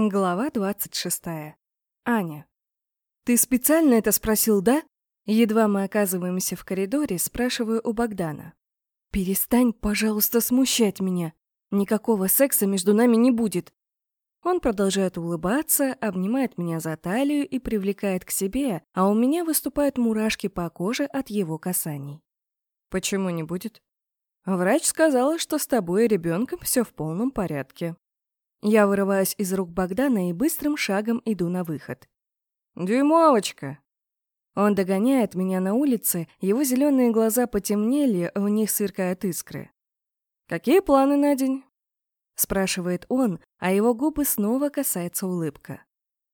Глава двадцать шестая. Аня. «Ты специально это спросил, да?» Едва мы оказываемся в коридоре, спрашиваю у Богдана. «Перестань, пожалуйста, смущать меня. Никакого секса между нами не будет». Он продолжает улыбаться, обнимает меня за талию и привлекает к себе, а у меня выступают мурашки по коже от его касаний. «Почему не будет?» «Врач сказала, что с тобой и ребенком все в полном порядке», я вырываюсь из рук Богдана и быстрым шагом иду на выход. «Дюймовочка!» Он догоняет меня на улице, его зеленые глаза потемнели, в них сверкают искры. «Какие планы на день?» Спрашивает он, а его губы снова касается улыбка.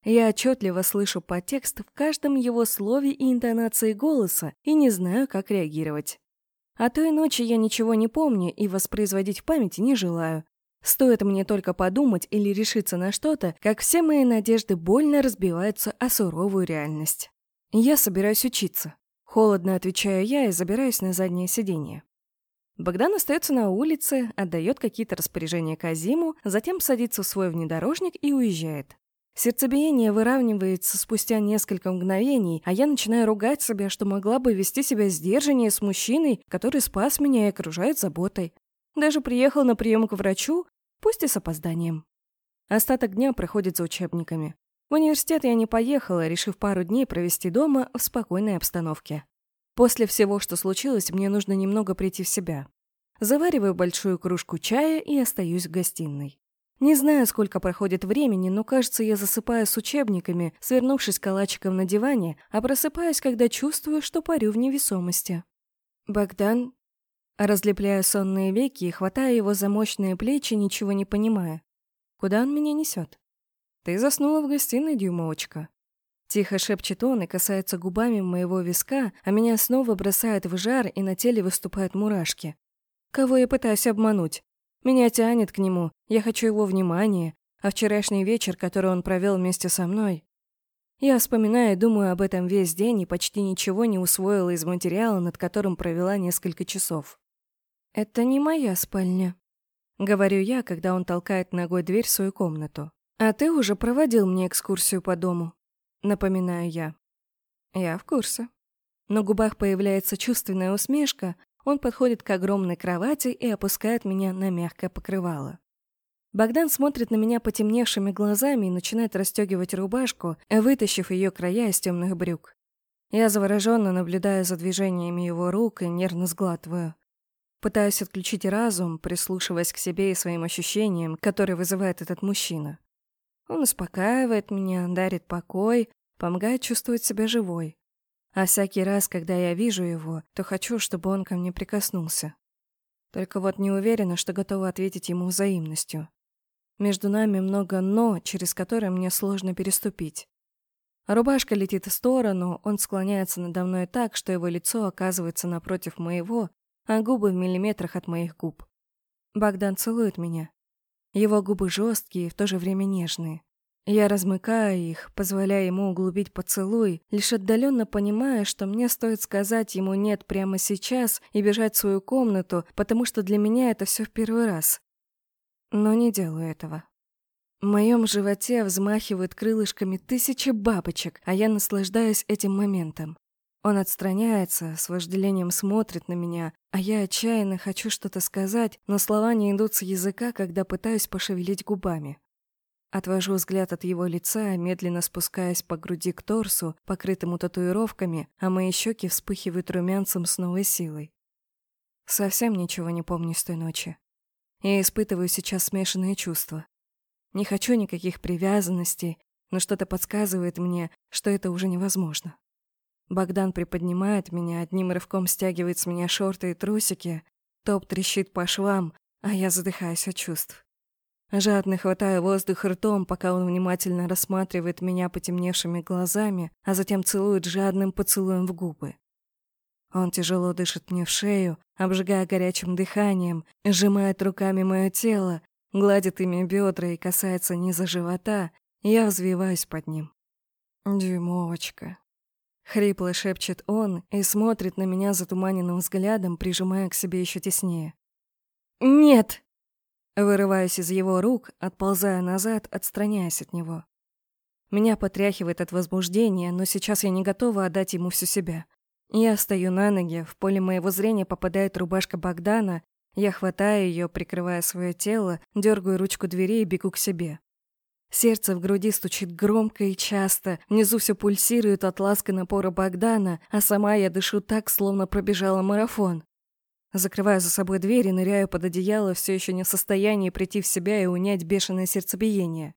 Я отчетливо слышу подтекст в каждом его слове и интонации голоса и не знаю, как реагировать. О той ночи я ничего не помню и воспроизводить в памяти не желаю, Стоит мне только подумать или решиться на что-то, как все мои надежды больно разбиваются о суровую реальность. Я собираюсь учиться. Холодно отвечаю я и забираюсь на заднее сиденье. Богдан остается на улице, отдает какие-то распоряжения Казиму, затем садится в свой внедорожник и уезжает. Сердцебиение выравнивается спустя несколько мгновений, а я начинаю ругать себя, что могла бы вести себя сдержаннее с мужчиной, который спас меня и окружает заботой. Даже приехал на прием к врачу, пусть и с опозданием. Остаток дня проходит за учебниками. В университет я не поехала, решив пару дней провести дома в спокойной обстановке. После всего, что случилось, мне нужно немного прийти в себя. Завариваю большую кружку чая и остаюсь в гостиной. Не знаю, сколько проходит времени, но, кажется, я засыпаю с учебниками, свернувшись калачиком на диване, а просыпаюсь, когда чувствую, что парю в невесомости. «Богдан, Разлепляю сонные веки и хватаю его за мощные плечи, ничего не понимая. Куда он меня несет? Ты заснула в гостиной, дюймовочка. Тихо шепчет он и касается губами моего виска, а меня снова бросает в жар и на теле выступают мурашки. Кого я пытаюсь обмануть? Меня тянет к нему, я хочу его внимания, а вчерашний вечер, который он провел вместе со мной... Я вспоминаю и думаю об этом весь день и почти ничего не усвоила из материала, над которым провела несколько часов. «Это не моя спальня», — говорю я, когда он толкает ногой дверь в свою комнату. «А ты уже проводил мне экскурсию по дому», — напоминаю я. «Я в курсе». На губах появляется чувственная усмешка, он подходит к огромной кровати и опускает меня на мягкое покрывало. Богдан смотрит на меня потемневшими глазами и начинает расстегивать рубашку, вытащив ее края из темных брюк. Я завороженно наблюдаю за движениями его рук и нервно сглатываю. Пытаюсь отключить разум, прислушиваясь к себе и своим ощущениям, которые вызывает этот мужчина. Он успокаивает меня, дарит покой, помогает чувствовать себя живой. А всякий раз, когда я вижу его, то хочу, чтобы он ко мне прикоснулся. Только вот не уверена, что готова ответить ему взаимностью. Между нами много «но», через которое мне сложно переступить. Рубашка летит в сторону, он склоняется надо мной так, что его лицо оказывается напротив моего, а губы в миллиметрах от моих губ. Богдан целует меня. Его губы жесткие и в то же время нежные. Я размыкаю их, позволяя ему углубить поцелуй, лишь отдаленно понимая, что мне стоит сказать ему «нет» прямо сейчас и бежать в свою комнату, потому что для меня это все в первый раз. Но не делаю этого. В моем животе взмахивают крылышками тысячи бабочек, а я наслаждаюсь этим моментом. Он отстраняется, с вожделением смотрит на меня, а я отчаянно хочу что-то сказать, но слова не идут с языка, когда пытаюсь пошевелить губами. Отвожу взгляд от его лица, медленно спускаясь по груди к торсу, покрытому татуировками, а мои щеки вспыхивают румянцем с новой силой. Совсем ничего не помню с той ночи. Я испытываю сейчас смешанные чувства. Не хочу никаких привязанностей, но что-то подсказывает мне, что это уже невозможно. Богдан приподнимает меня, одним рывком стягивает с меня шорты и трусики, топ трещит по швам, а я задыхаюсь от чувств. Жадно хватаю воздух ртом, пока он внимательно рассматривает меня потемневшими глазами, а затем целует жадным поцелуем в губы. Он тяжело дышит мне в шею, обжигая горячим дыханием, сжимает руками мое тело, гладит ими бедра и касается низа живота, и я взвиваюсь под ним. «Дюймовочка, Хрипло шепчет он и смотрит на меня затуманенным взглядом, прижимая к себе еще теснее. «Нет!» Вырываюсь из его рук, отползая назад, отстраняясь от него. Меня потряхивает от возбуждения, но сейчас я не готова отдать ему всю себя. Я стою на ноги, в поле моего зрения попадает рубашка Богдана, я хватаю ее, прикрывая свое тело, дергаю ручку двери и бегу к себе. Сердце в груди стучит громко и часто, внизу все пульсирует от ласка напора Богдана, а сама я дышу так, словно пробежала марафон. Закрываю за собой дверь и ныряю под одеяло, все еще не в состоянии прийти в себя и унять бешеное сердцебиение.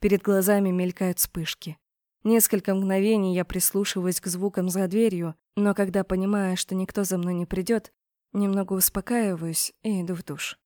Перед глазами мелькают вспышки. Несколько мгновений я прислушиваюсь к звукам за дверью, но когда понимаю, что никто за мной не придет, немного успокаиваюсь и иду в душ.